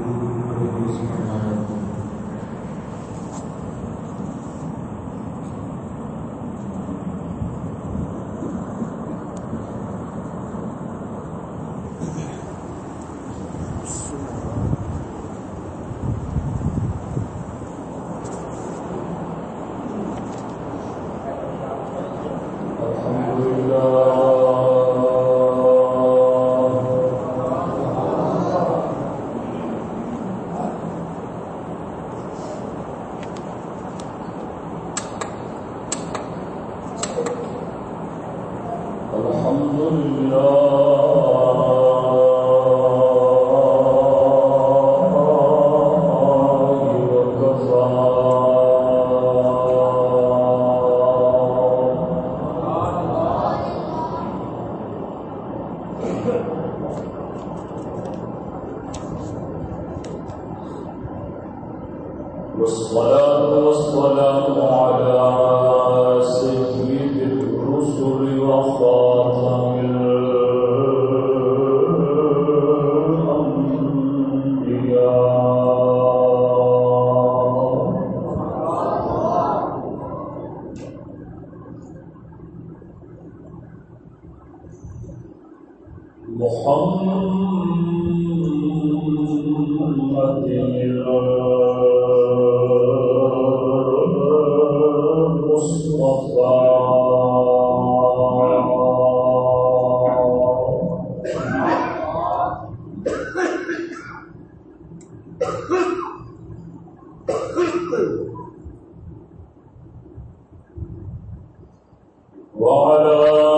آلك وعلى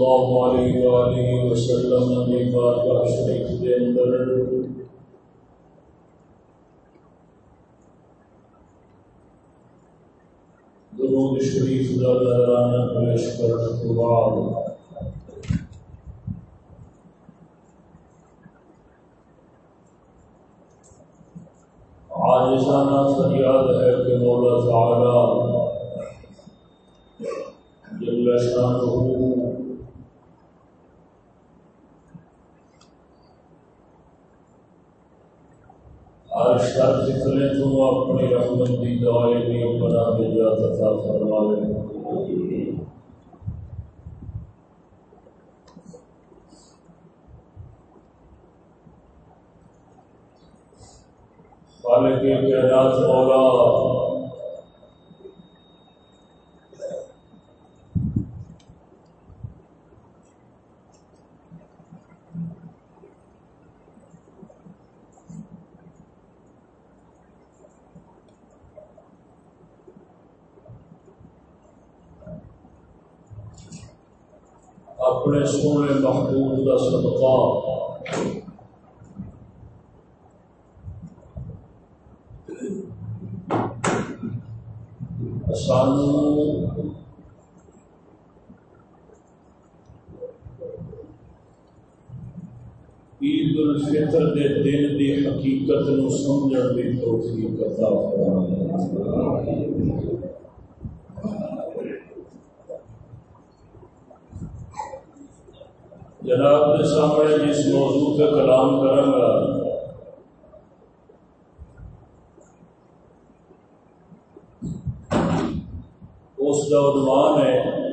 اللہ علیہ وآلہ وسلم نے بارگاہ شریف کے اندر۔ درود شریف کا دوران پیش کرنے کے بعد عاجزانہ فریاد ہے کہ مولا تعالی جل شانہ ہر شر فتنے تو اپنی رحمت کی دعائیں بھی بنا دے جا تھا فرمائے خالق کائنات مولا اپنے سونے محبوب کا صدقہ سانو عید الفطر دے دن دی حقیقت نو سمجھن دی توفیق عطا فرمائے جناب کے سامنے جس موضوع پہ کلام کروں گا، اس کا عنوان ہے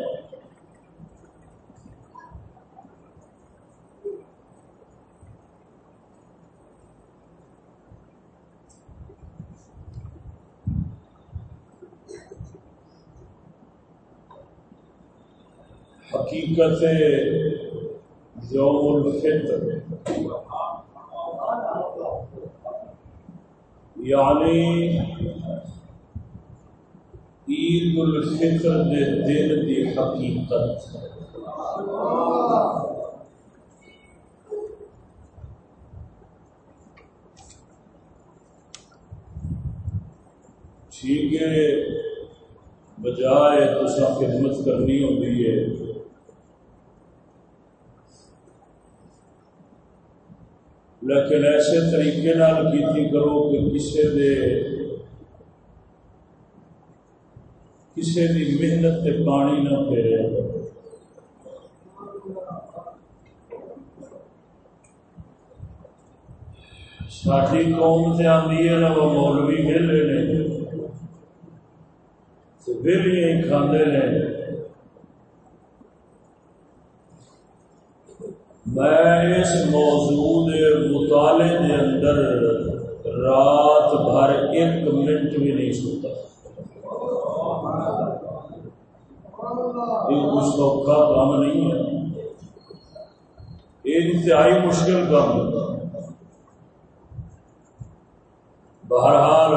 حقیقت یوم الفطر. یعنی عید الفطر دے دن دی حقیقت. ٹھیک ہے، بجائے تو خدمت کرنی ہوتی ہے لیکن ایسے طریقے نال کیتی کرو کہ کسی دے کسی دی محنت تے پانی نہ پھیرے۔ ساری قوم سے آتی ہے نا، وہ مولوی ویلے نے۔ ویلیاں ہی کھاندے نے۔ میں اس موضوع مطالعے دے اندر رات بھر ایک منٹ بھی نہیں سوتا۔ یہ کچھ سوکھا کام نہیں ہے۔ یہ انتہائی مشکل کام ہے۔ بہرحال،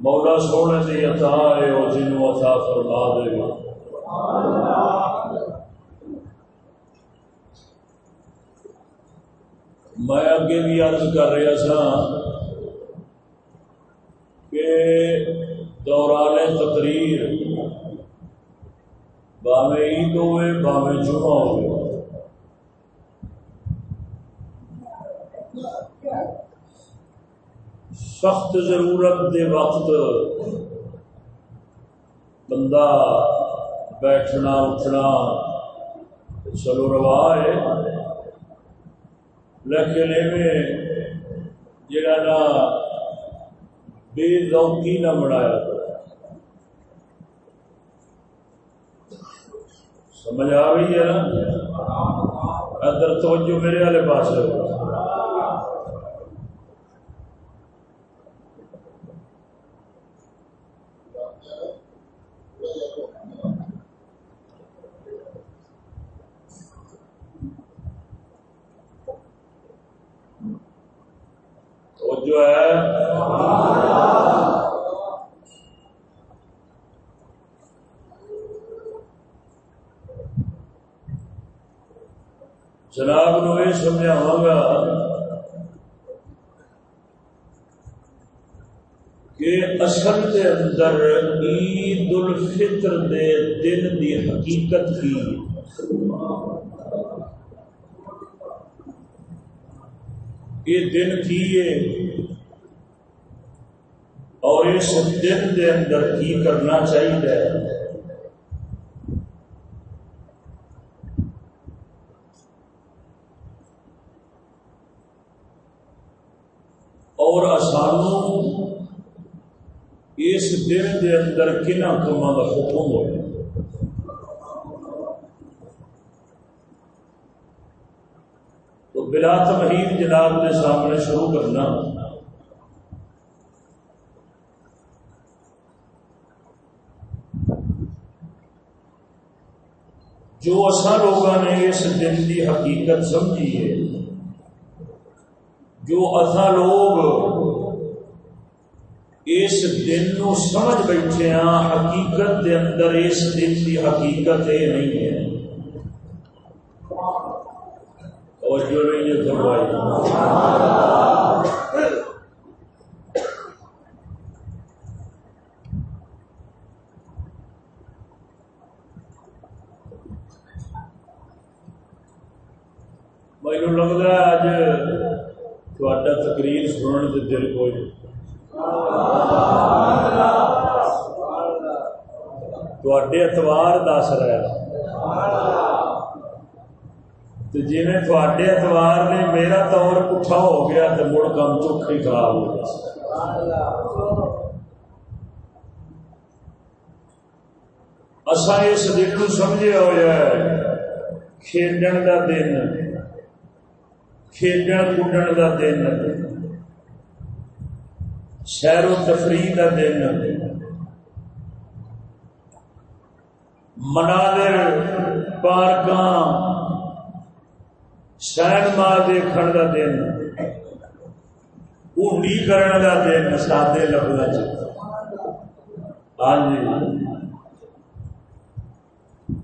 مولا سونے سے عطا ہے اور جنوں عطا فرما دے۔ گا میں اگے بھی عرض کر رہا سا کہ دوران تقریر باوے عید ہوئے، باوے جمعہ ہوئے۔ سخت ضرورت دے وقت بندہ بیٹھنا، اٹھنا، چلو روا ہے۔ لیکن میں جڑا نا بے ذوقی نہ بڑھایا کرو سمجھ آ رہی ہے نا؟ ادھر توجہ میرے والے پاس ہے الفطر دے دن دی حقیقت کی۔ یہ دن کی ہے۔ اور اس دن دے اندر کی کرنا چاہیے اور سانو اس دن دے اندر کنہ کما کا حکم ہو تو بلا تمہید جناب کے سامنے شروع کرنا۔ جو اصا لوگوں نے اس دن کی حقیقت سمجھی ہے، جو اصا لوگ اس دن نو سمجھ بیٹھے ہاں حقیقت دے اندر اس دن کی حقیقت یہ نہیں ہے۔ اور جو نہیں ہے لگتا ہے اج تقریر سننے کے دل کو اتوار دس رہا تو جی میں تھوڑے اتوار نے میرا طور پٹھا ہو گیا تو مڑ کم چوکھ ہی خراب ہو گیا اصا اس دن کو سمجھا ہوا کھیڈن کا دن کھیڈن کھڈن کا دن سیر و تفریح کا دن منادر پارک سینما دیکھنے کا دن اونڈی کرنے کا دن، سادے لفظ ہاں جی۔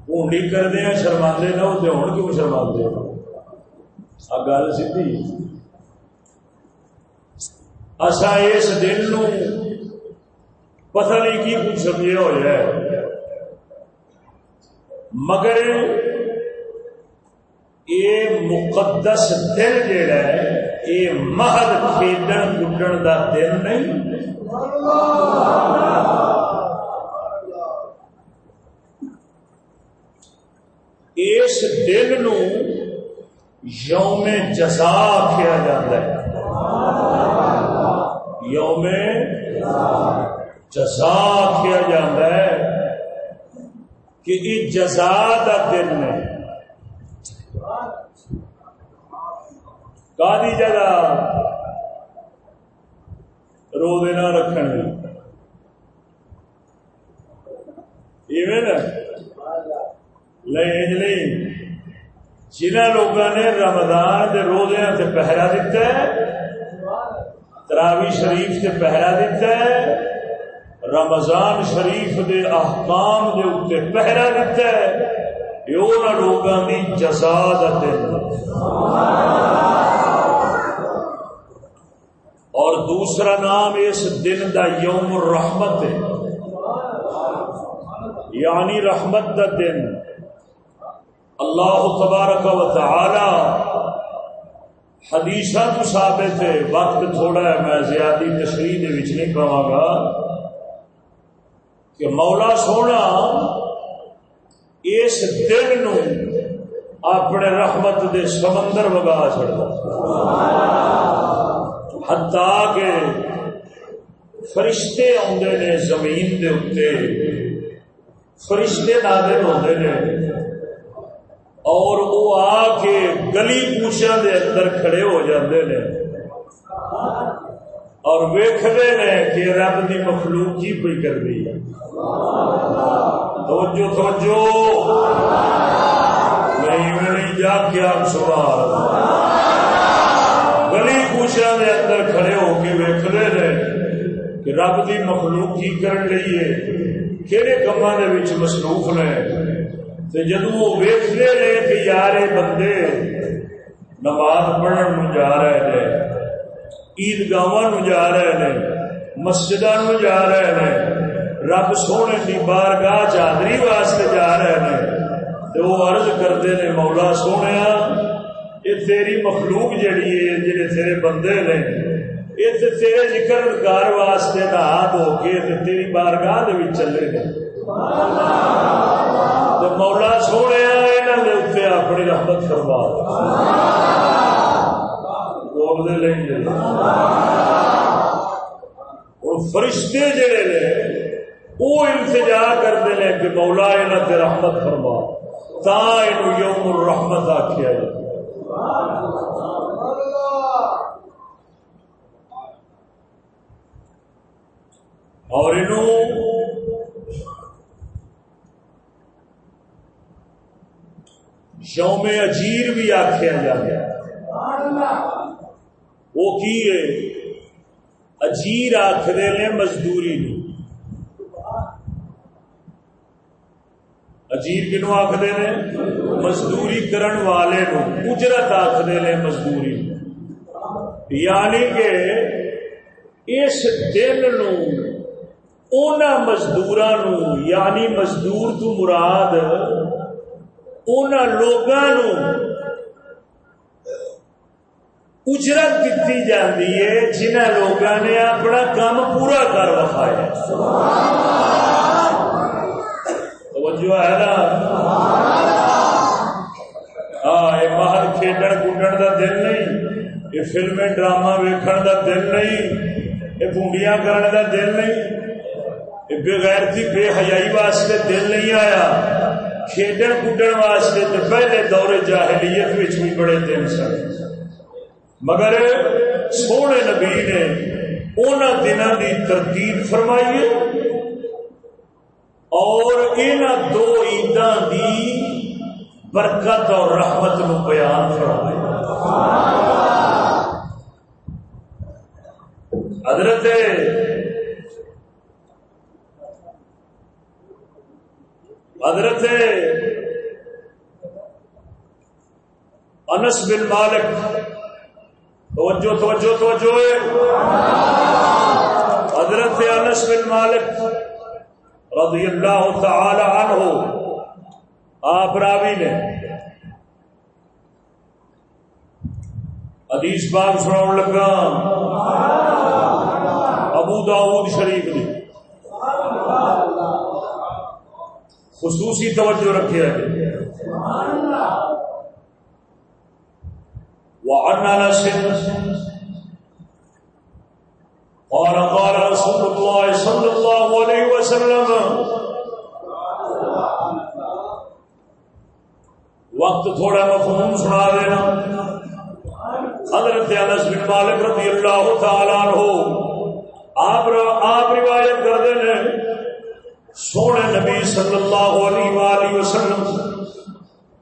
اونڈی کرتے ہیں شرما نہ ہوتے ہوں کیوں شرما ہو؟ گل سی اصا اس دن نو پتہ نہیں کی کچھ سمجھے ہوا ہے مگر یہ مقدس دن جڑا ہے یہ مہد کھیڈن کھڈن کا دن نہیں اس دن نو یوم جزا کیا جاتا ہے یوم جزا کیا جاتا ہے کہ یہ جزا کا دن ہے۔ کادی جگہ رو دینا رکھن نہیں جنہ لوگوں نے رمضان کے روزے سے پہرا دیتا ہے تراوی شریف سے پہرا دیتا ہے رمضان شریف دے احکام دے اتنے پہرا دیتا ہے یہ لوگوں کی جزا دن۔ اور دوسرا نام اس دن دا یوم الرحمت ہے۔ یعنی رحمت دا دن۔ اللہ تبارک و تعالی حدیث تو ثابت ہے، وقت تھوڑا ہے، میں زیادہ تشریح نہیں کہا گا۔ کہ مولا سونا، اس دن نو اپنے رحمت دے سمندر وگا چڑھتا ہتا کہ فرشتے آدھے نے زمین دے اتنے فرشتے نادر ہوتے نے اور وہ آ کے گلی پوچھا دے اندر کھڑے ہو جاندے نے۔ اور ویختے نے کہ رب کی مخلوق کی پی کر رہی ہے۔ توجہ توجہ۔ نہیں میں نہیں جا کے آپ سوال۔ گلی پوچھا دے اندر کھڑے ہو کے ویختے نے کہ رب کی مخلوق کی کر رہی ہے کہڑے کما مصروف نے؟ جدو وہ رہے کہ یار بندے نماز پڑھن جا رہے ہیں عید جا رہے ہیں مسجد جا رہے ہیں رب سونے کی بار گاہ چادری واسطے جا رہے ہیں تو وہ عرض کرتے ہیں مولا سونے یہ تیری مخلوق جڑی ہے جڑے تیرے بندے نے یہ تیرے ذکر گار واسطے نہا ہو کے تیری بارگاہ چلے گئے مولا سونے یہاں کے اتنے اپنی رحمت فرما بولتے نہیں اور فرشتے جڑے نے، وہ انتجا کرتے ہیں کہ مولا یہاں سے رحمت فرما۔ تا یہ یوم الرحمت آخیا جائے۔ اور انہوں شوم اجیر بھی آخیا جا گیا۔ وہ کی ہے اجیر آخر نے مزدوری نو۔ اجیر کنو آخر نے؟ مزدوری کرن والے نو۔ اجرت آخر نے مزدوری یعنی کہ اس دن نو مزدور یعنی مزدور تو مراد لوگوں اجرت دیتی جاتی ہے جنہ لوگوں نے اپنا کام پورا کر رکھایا توجہ ہے نا؟ ہاں یہ باہر کھیڈن کھڈن کا دل نہیں، یہ فلم ڈرامہ ویکن کا دل نہیں، یہ بونڈیاں کرنے کا دل نہیں، یہ بغیرتی بے حیائی واسطے دل نہیں آیا۔ کھیڈن کڈن واسطے تو پہلے دور جاہلیت بھی بڑے دن سن مگر سونے نبی نے ان دنوں کی ترتیب فرمائی اور ان دو عیداں دی برکت اور رحمت نو بیان فرمائی حضرت حضرت انس بن مالک، توجہ توجہ توجہ حضرت انس بن مالک رضی اللہ تعالی عنہ، آپ راوی نے حدیث باغ سنا لگا۔ ابو داود شریف دی خصوصی توجہ رکھے وعن انس، قال قال رسول الله صلى الله عليه وسلم، وقت تھوڑا مفہوم سنا دینا۔ حضرت انس بن مالک رضی اللہ تعالی عنہ، آپ روایت کرتے ہیں سونے نبی صلی اللہ علیہ وآلہ وسلم،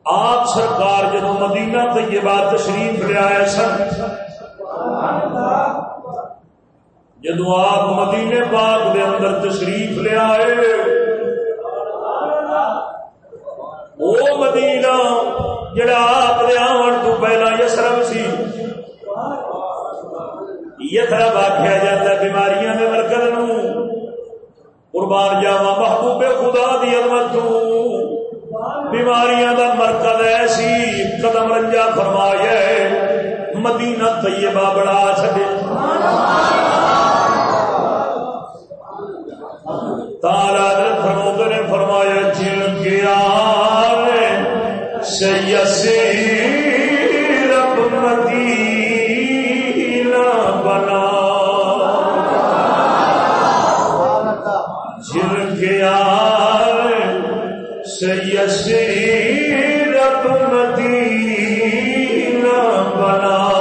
آپ سرکار جب مدینہ طیبہ تشریف لے آئے سن جدو آپ مدینے پاک دے اندر تشریف لے آئے، وہ مدینہ جڑا آپ دے آن تو پہلا یسرم سی، یترب آخیا جاتا ہے بیماریاں میں مرکز نوں۔ قربان جاوا محبوب خدا دی عظمت بیماریاں دا مرکز ایسی قدم رنجا فرمایا مدینہ طیبہ بڑا چھڈے۔ تالا فرمود نے فرمایا، جن گیا سیسی رب یس رب مدینہ بنا۔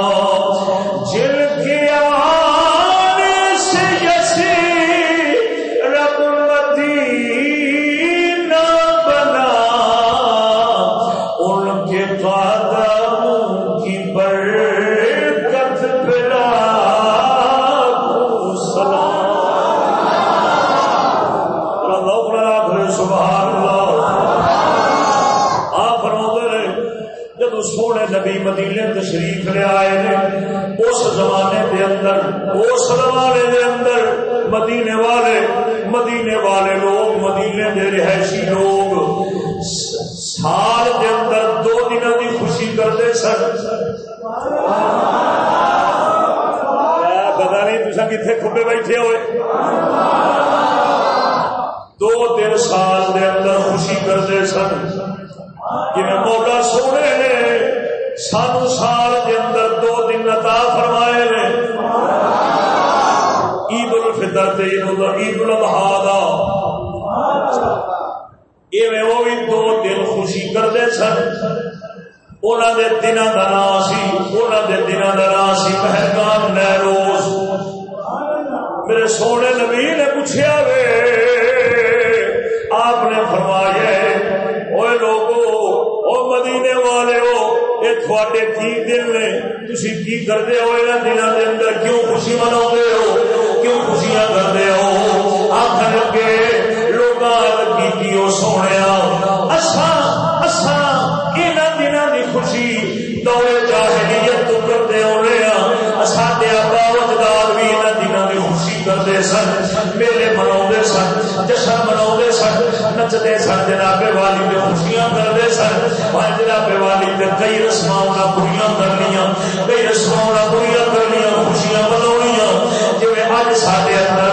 کھبے بیٹھے ہوئے۔ سن میلے منا سن جشن منا سن نچتے سن، جناب والی نے خوشیاں کرتے سن جناب والی نے کئی رسم پوریا کرنی کئی رسم پوریا کرنی خوشیاں منایا جی اج سارے اندر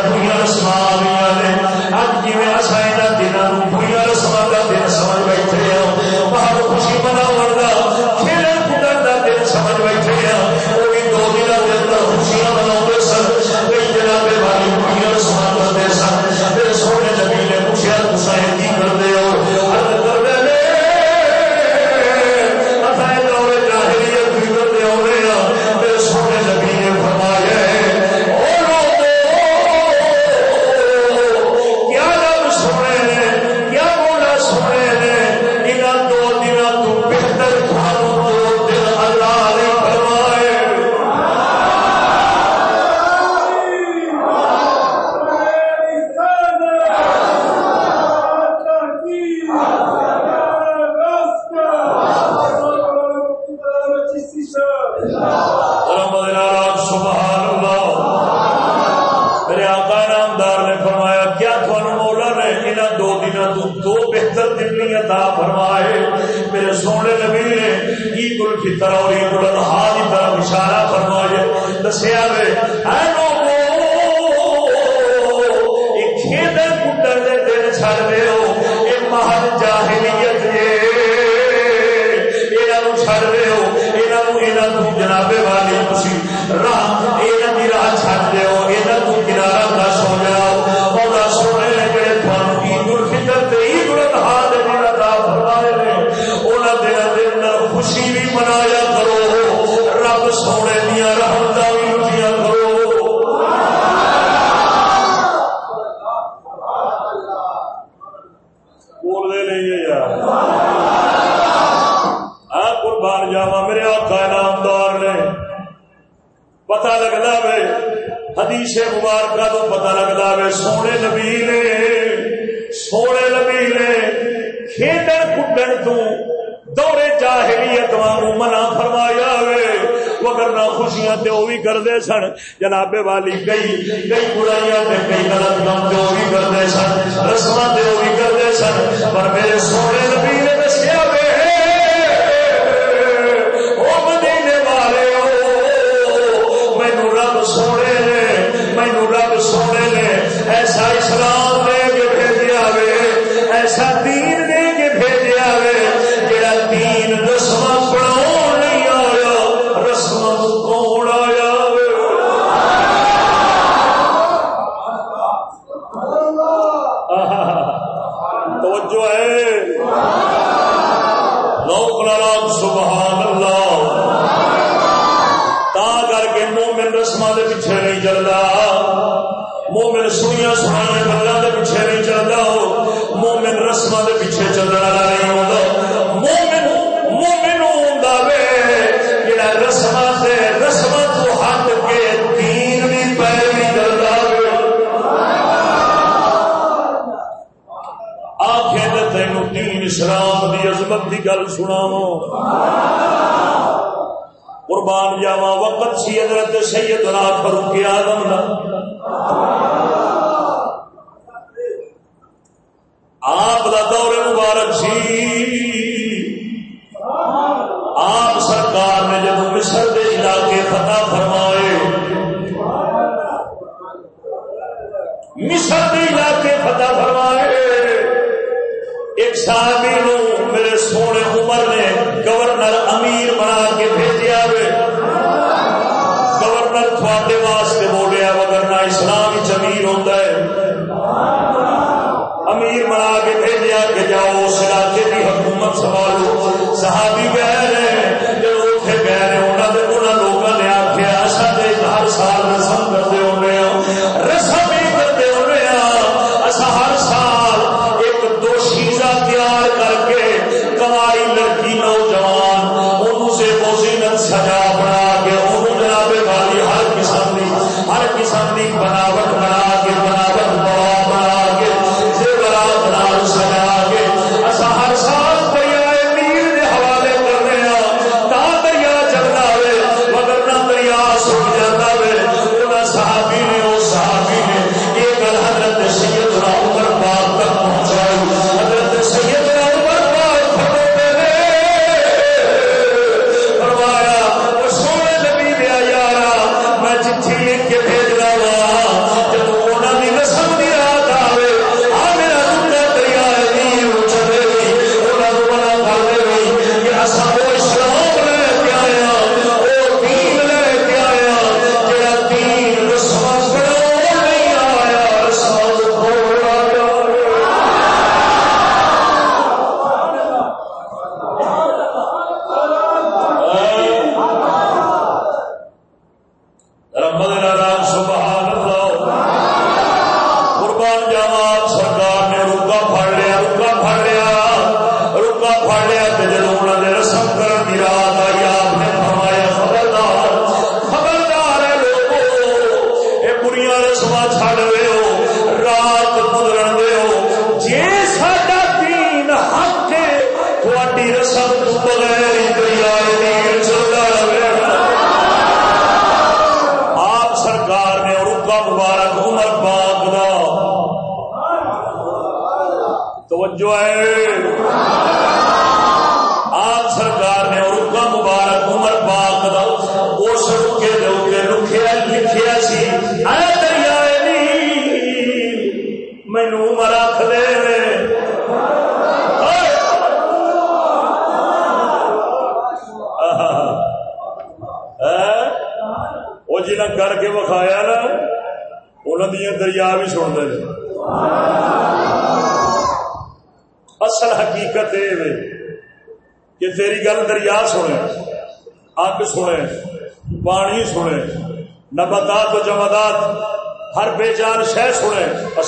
سن۔ جناب والی، کئی کئی برائیاں کئی غلط کام جو بھی سن۔ بھی سن۔ پر میرے سونے نبی نے دسیا سونے نے مینو رب سونے نے ایسا اسلام عظمت کی گل سنا قربان جاوا وقت سی ادرت سید رات فروخ آدم آپ کا دور مبارک سی۔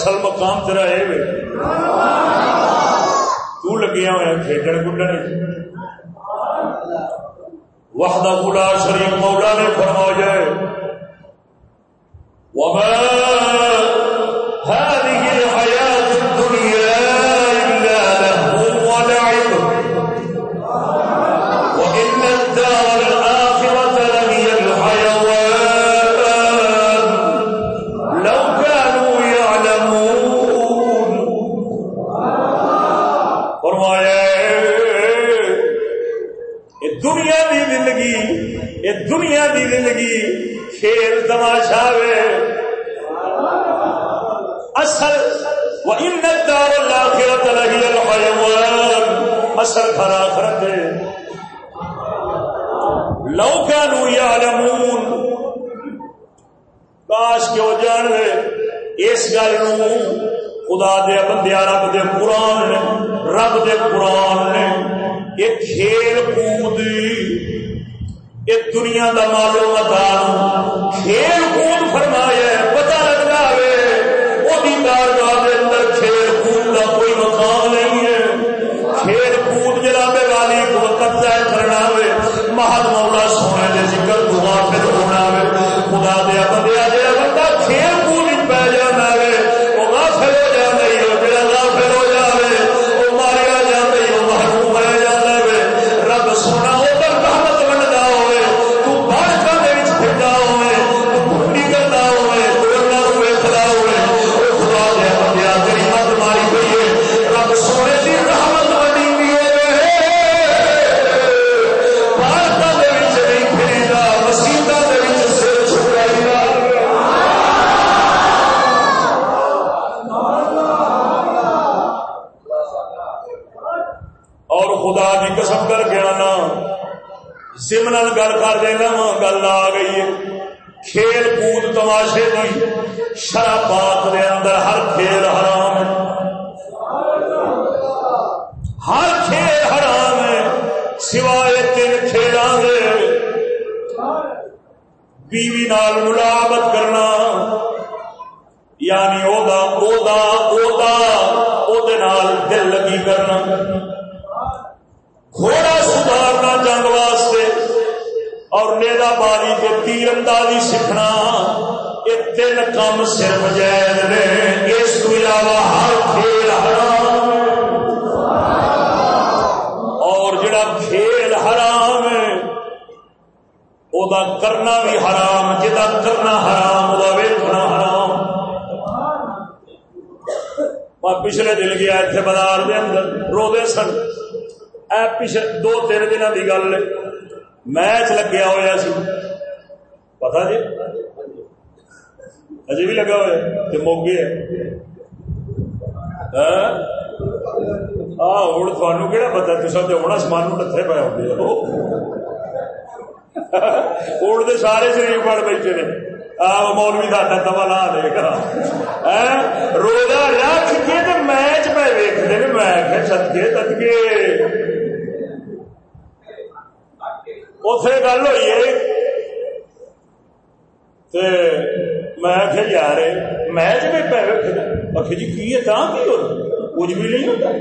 اصل مقام تیرا یہ تگیا ہوا کھیڈن گڈن وقت مولا شریف مولا نے فرمایا جن گیا سیسی رب سمن گل کر دینا وا گل آ گئی ہے کھیل کود تماشے کی شراب پاک دے اندر ہر کھیل حرام ہے ہر کھیل حرام ہے سوائے تین کھیلوں دے بیوی نال ملاوت کرنا یعنی او دا او دا او دا او دے نال دل لگی کرنا اور نیلا باری کے تیر اندازی سیکھنا یہ تین کام صرف جائز نے اس کو علاوہ ہر کھیل حرام اور جڑا کھیل حرام ہے او دا کرنا بھی حرام جدا کرنا حرام او دا ویکھنا حرام پچھلے دل گیا اتنے بازار دے اندر رو دے سن اے پچھلے دو تین دن کی گل میچ لگیا ہوا سی۔ پتا جی؟ اجے بھی لگا ہوا تو موگے ہوں تھانوں کہڑا پتا تصا تو ہونا سمان نتھے پے ہوتے ہوں تو سارے شریف پڑ بیٹھے نے۔ مولوی ساڈا دوا لا دے گا۔ ہاں؟ روزہ رکھ کے میچ پہ ویکتے میں سدگے سدگے اتے گل ہوئی میں آخر یار میں میچ میں پہ آخر جی کی ہے تاں کی ہو کچھ بھی نہیں ہوتا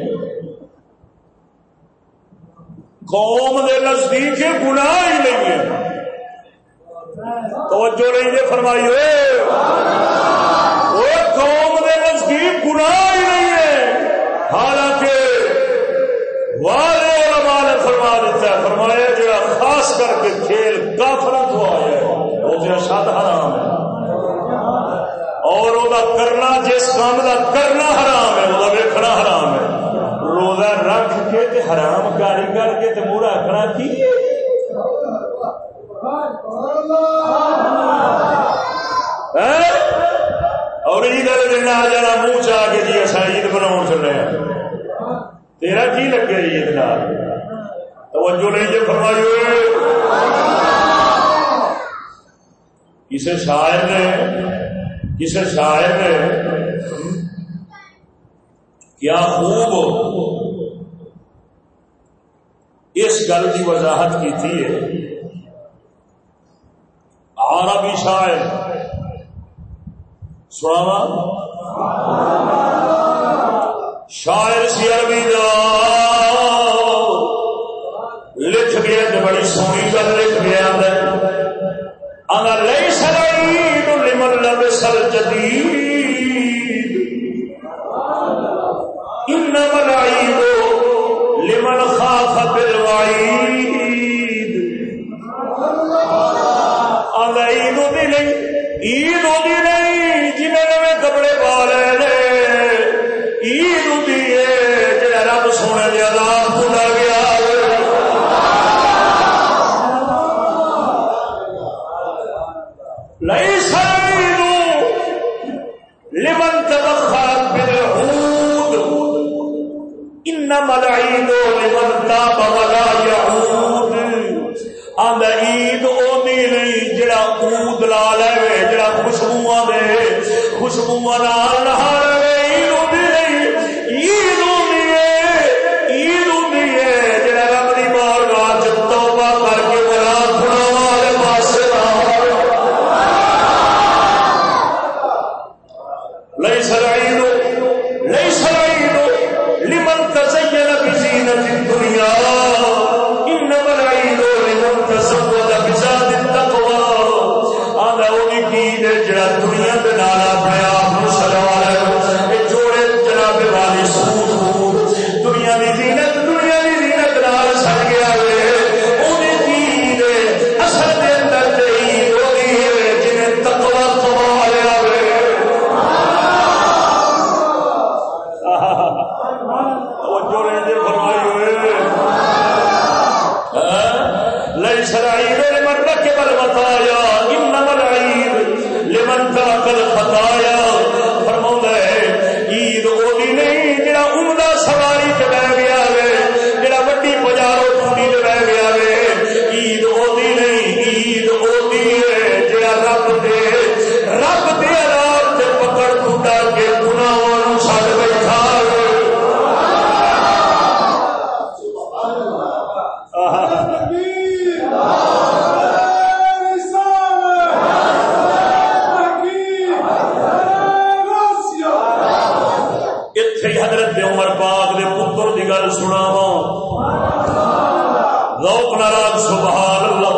قوم دے نزدیک گناہ ہی نہیں ہے توجہ نہیں جی فرمائی وہ قوم دے نزدیک گناہ ہی نہیں ہے حالانکہ والے علماء نے فرما دیتا ہے فرمایا جو خاص کر کے کھیل کافر تو آیا وہ جو شاد حرام ہے۔ اور وہ کرنا جس کام کا کرنا حرام ہے، وہ ویکنا حرام ہے۔ روزہ رکھ کے تے حرام کاری کر کے تے مورا رکھنا کی؟ اور عید والے دن آ جانا منہ چاہ کے جی اصا عید بنا چلے تیرا کی لگے عید نال توجہ نہیں جی فرمائی ہوئے کسی شاعر نے کسی شاعر نے کیا خوب اس گل کی وضاحت کی تھی۔ عربی شاعر سنا شاعر سی عربی دا۔ لکھ گیا تو بڑی سونی گل لکھ گیا اگر لئی سرائی لمن لب سر جدید ان ملائی لمن خاف بالوعید۔ انما العيد لمن تاب ولا آندا عید اودی نہیں جڑا عود لا لے جڑا خوشبو دے خوشبو نال روک ناراض سبحان اللہ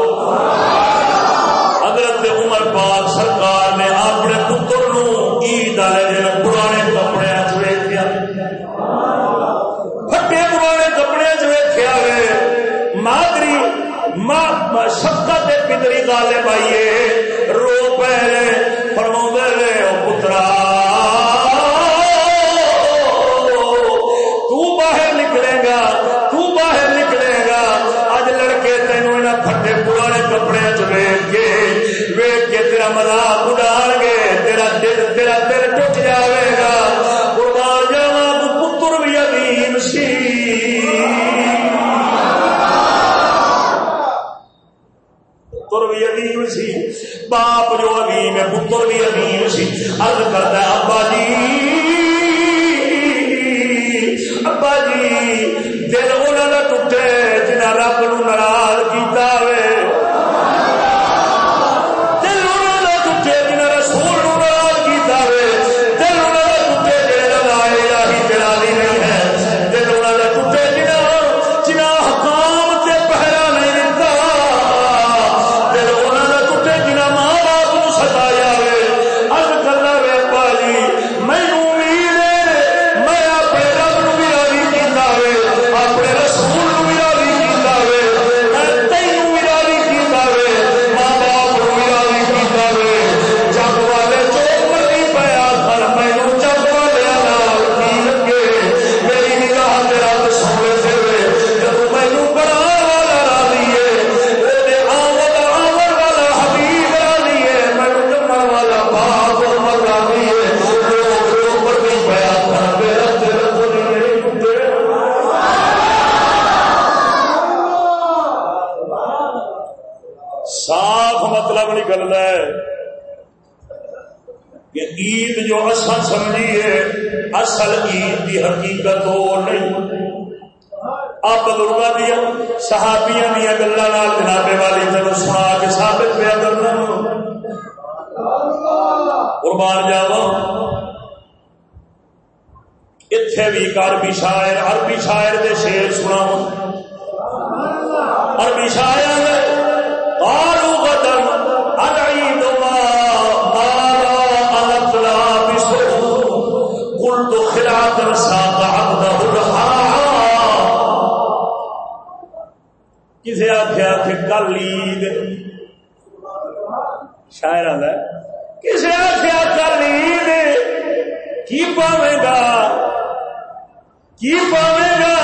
حضرت عمر پاک سرکار نے اپنے پتر نو عید والے دن پرانے کپڑے چیکیا پھٹے پرانے کپڑے چیکیا ہے۔ مادری شفقت پتری گالے پائیے جو عظیم ہے پتر بھی عظیم سی۔ ارد کرتا ہے، ابا جی ابا جی دل انہوں نے ٹوٹے جنہیں رب نو ناراض سمجھیے، اصل عید حقیقت وہ نہیں۔ دیا، صحابیاں دیا گلوں سنا کے پیا کرنا۔ قربان جاوا اتے بھی عربی شاعر عربی شاعر دے شیر سنا عربی شاعر تے گل عید شاعر آدھا کسے آخیا کل عید کی پاوے گا؟ کی پاوے گا؟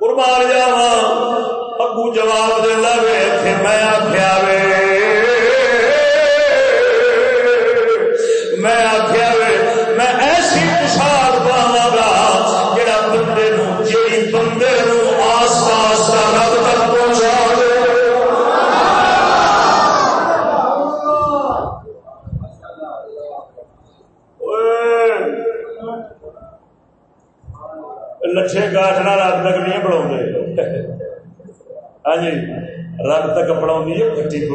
قربان جاوا اگو جواب دینا وے میں آخ جی رنگ تک کپڑا ہوتی ہے کچی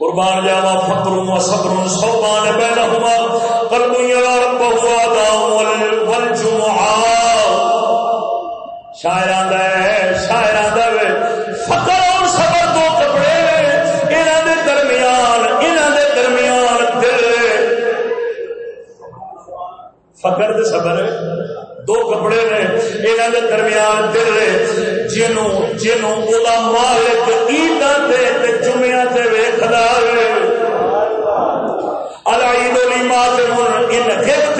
قربان جاوا فقر و صبر صوبان بینہما شاعر شاعر صبر دو کپڑے دے درمیان دے درمیان دل فخر صبر دو کپڑے نے یہاں کے درمیان دل رہے جنوں جنوں وہ مالک عیدا سے جمعہ سے ویخنا ہے العید الیمان ان غبت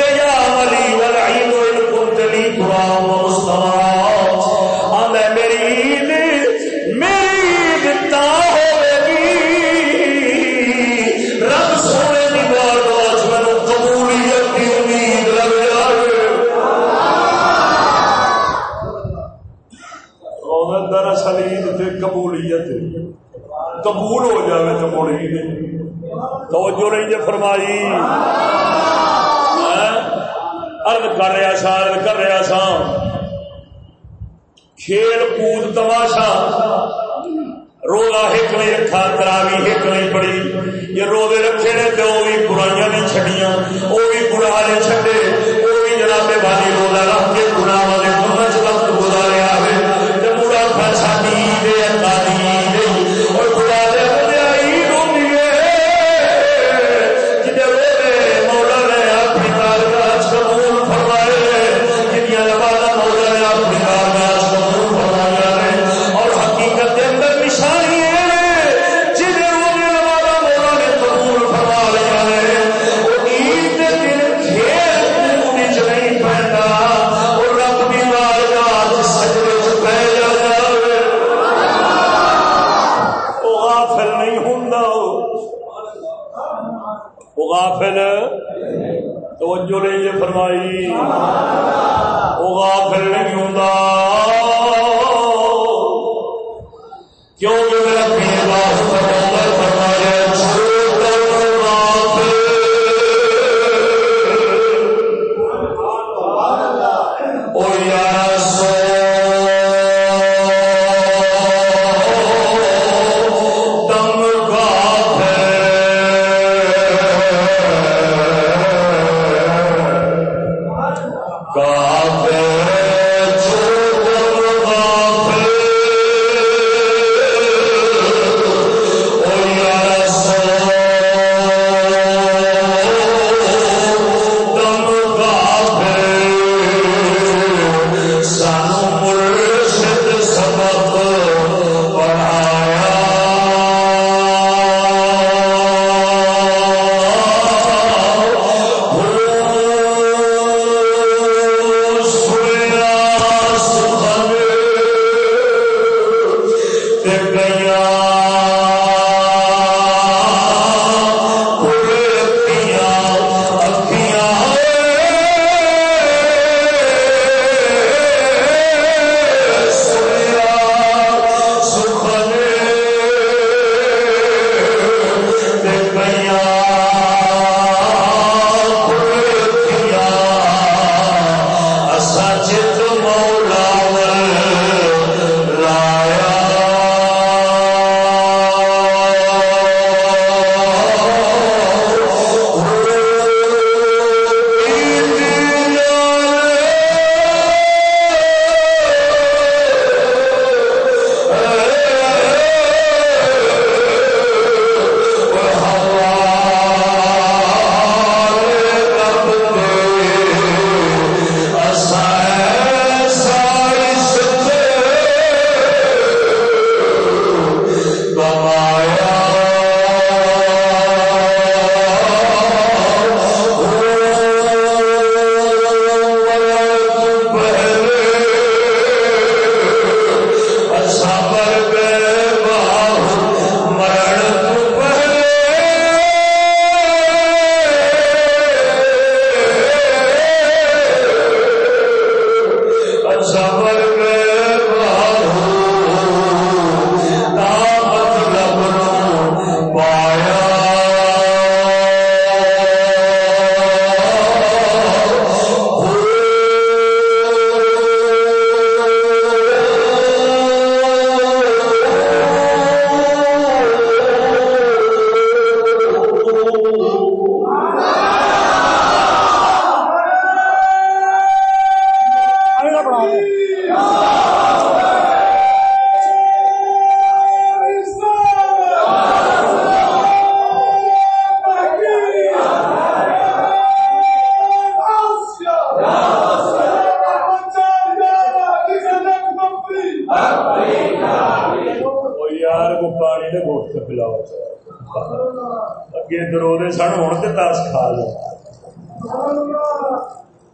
توجہ فرمائی۔ ارد ہاں؟ کر رہا سا ارد کر رہا سا۔ کھیل کود تماشا۔ روزہ ایک نہیں رکھا تراوی ایک نہیں پڑی یہ روزے رکھے نے تو وہ بھی برائیاں نہیں چڑیاں وہ بھی برا نے چڑے وہ بھی جناب والی روزہ رکھ کے گنا والے غافل توجہ نے فرمائی۔ وہ غافل نہیں ہوں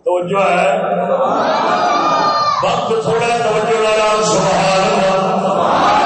توجہ ہے؟ وقت تھوڑا توجہ والا سبحان اللہ۔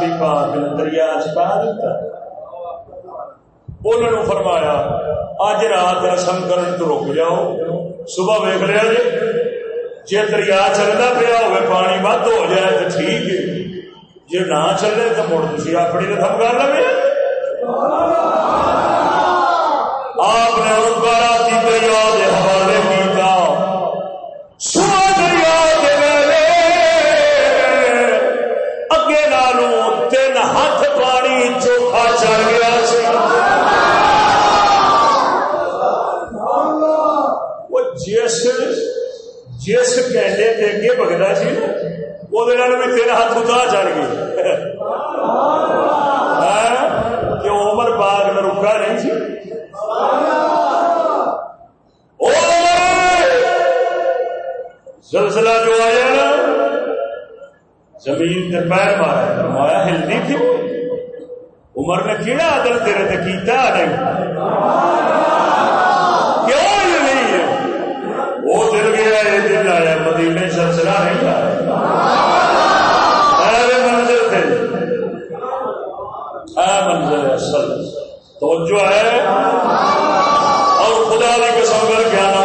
بھی پاک دریا چاہ د انہوں فرمایا اج رات رسم کرن تو رک جاؤ، صبح ویک لیا جی۔ جی دریا چلتا پیا ہو پانی ود ہو جائے تو ٹھیک ہے۔ جی نہ چلے تو مڑ تھی اپنی رسم کر لو آپ نے رکا دریا کہنے اگے بگتا سی نا وہ بھی تیرا ہاتھ ادا چڑھ گئی کیوں عمر باغ میں رکا نہیں جی۔ سی سلسلہ جو آیا نا، زمین سے پیر مارا مایا ہلتی تھی۔ عمر نے کہڑا عدل تیرے تے کیتا نہیں وہ دل گیا یہ دل آیا مدینے سلسلہ نہیں آیا منظر تھے منظر اصل۔ تو جو ہے۔ اور خدا کی قسم کر کے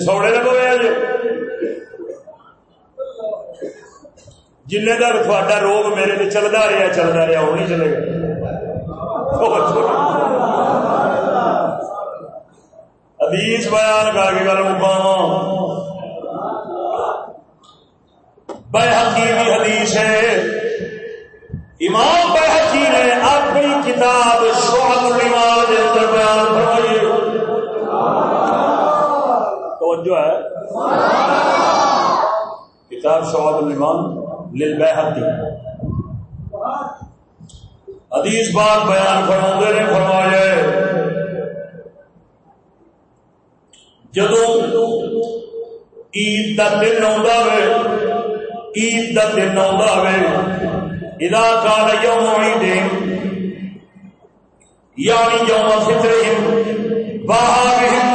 سوڑے نہ پویا جی جن تک تھوڑا روگ میرے چلتا رہا چلتا رہا وہ نہیں چلے گا۔ حدیث بیان کر کے گل مقام بے حقیقی حدیث ہے۔ امام توجہ ہے کتاب شعب الایمان للبیہقی۔ حدیث بات بیان فرما نے فرمایا جدو عید کا دن آ عید دا دن آئے ادا کال یوم عید یعنی یوم فطرہم باہا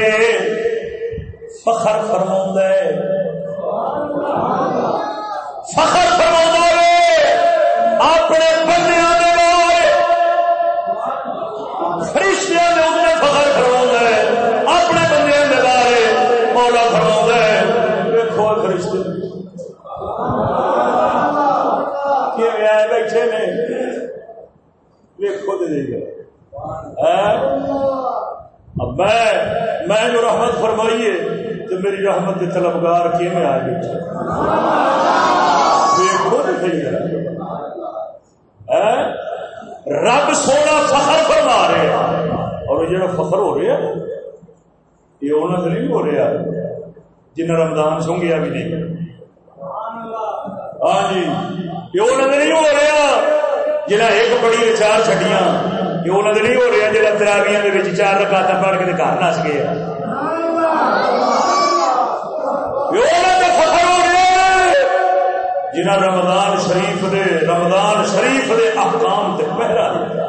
کے فخر فرما ہے۔ فرمائیے تو میری رحمت کے طلبگار کی میں آئے بیٹھے رب سونا فخر فرما رہے ہیں۔ اور یہ جڑا فخر ہو رہا ہے، یہ انہوں سے نہیں ہو رہا جنہیں رمضان سونگیا بھی نہیں۔ ہاں جی یہ انہوں سے نہیں ہو رہا۔ جنہیں ایک بڑی چار چھٹیاں یہ انہوں سے نہیں ہو رہا۔ جہاں تراویاں چار رکعت پڑھ کے گھر نس گئے۔ یہ رمضان شریف دے، رمضان شریف دے احکام تے پہرا دیا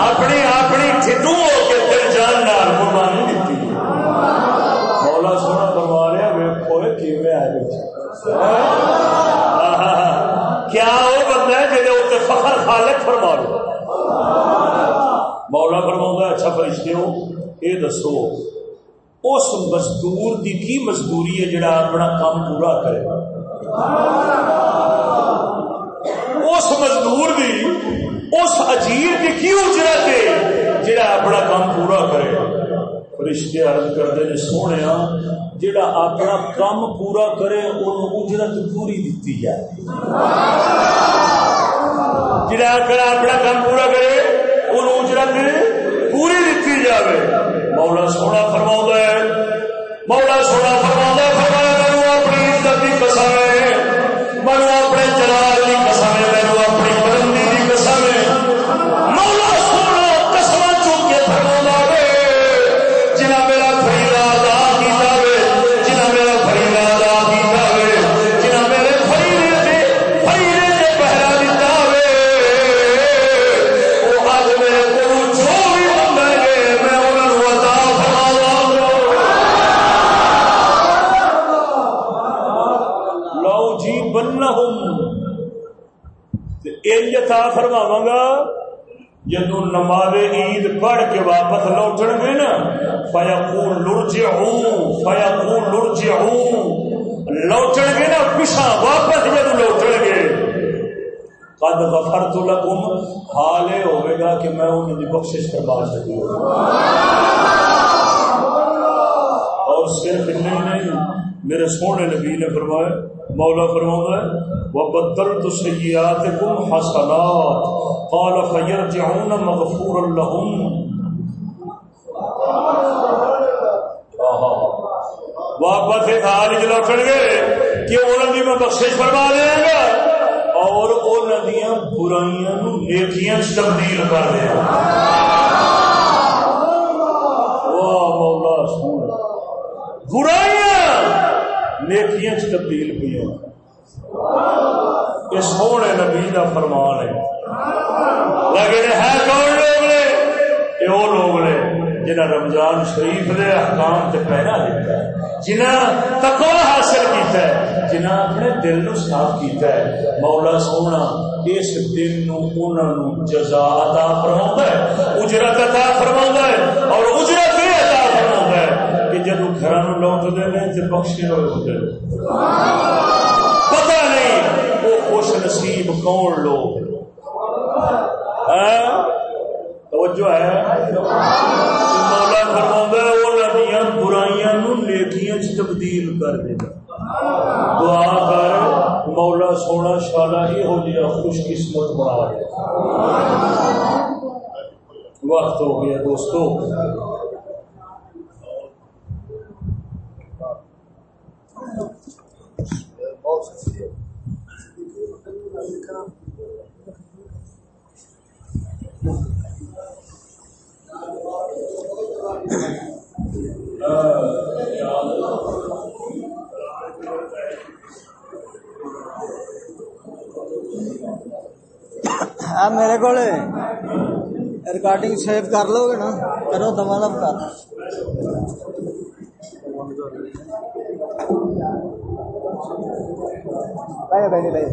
اپنی اپنی ٹھڈو ہو کے دل جان نال قربانی دیتی۔ مولا سونا فرما رہا ویکھو کیویں آئے بیٹھے کیا وہ بندہ ہے جہاں اتنے فخر خالق فرما لو مولا فرما اچھا فرشتے ہو یہ دسو اس مزدور دی کی مزدوری ہے جڑا اپنا کام پورا کرے اس مزدور دی، اس اجیر کی کی اجرت ہے جڑا اپنا کام پورا کرے فرشتے عرض کرتے ہیں، سونے جڑا اپنا کام پورا کرے ان اجرت پوری دیتی جائے جڑا اپنا کام پورا کرے ان اجرت پوری دیتی جائے مولا سونا فرما ہے مولا سونا فرما فرمایا مینو اپنی عزت کی قسم جدو نماز عید پڑھ کے واپس لوٹن گے نا، فیقول لرجعون فیقول لرجعون لوٹن گے نا پیچھا واپس جدو لوٹن گے۔ قد غفرت لکم، حال یہ ہوئے گا کہ میں انہیں دی بخشش کروا سکی اور صرف اتنے نہیں میرے سونے نبی نے فرمایا، مولا فرمایا ہے وبدلت سیئاتکم حسنات قال فیرجعون مغفورا لهم۔ واپس حال چ لوٹن گے کہ انہوں کی میں بخشش فرما دیا گا، اور انہوں دیا برائیاں نیکیاں تبدیل کر دیا واہ، مولا سونا برائیاں نیکیاں تبدیل ہوئی یہ سونے نبی کا فرمان ہے لیکن ہے کون لوگ نے یہ وہ لوگ نے جنہ رمضان شریف دے احکام تے پہنا دیتا ہے جنہ تقوی حاصل کیتا ہے جنہ اپنے دل نو صاف کیتا ہے مولا سونا اس دن نو انہاں نو جزا عطا فرماوندا ہے اجرت عطا فرماوندا ہے اور اجرت ہے کہ جب گھراں نو لوٹ دے بخشے ہوئے ہوندے پتہ نہیں، وہ خوش نصیب کون لوگ ہاں توجہ ہے۔ مولا فرما وہ برائیاں نو نیکیاں تبدیل کر دے دعا کر، مولا سونا شالا یہ ہو جائے خوش قسمت بنا دے وقت ہو گیا دوستو۔ میرے کو ریکارڈنگ سیو کر لو گے نا کرو دما دم کر بھائی بھائی بھائی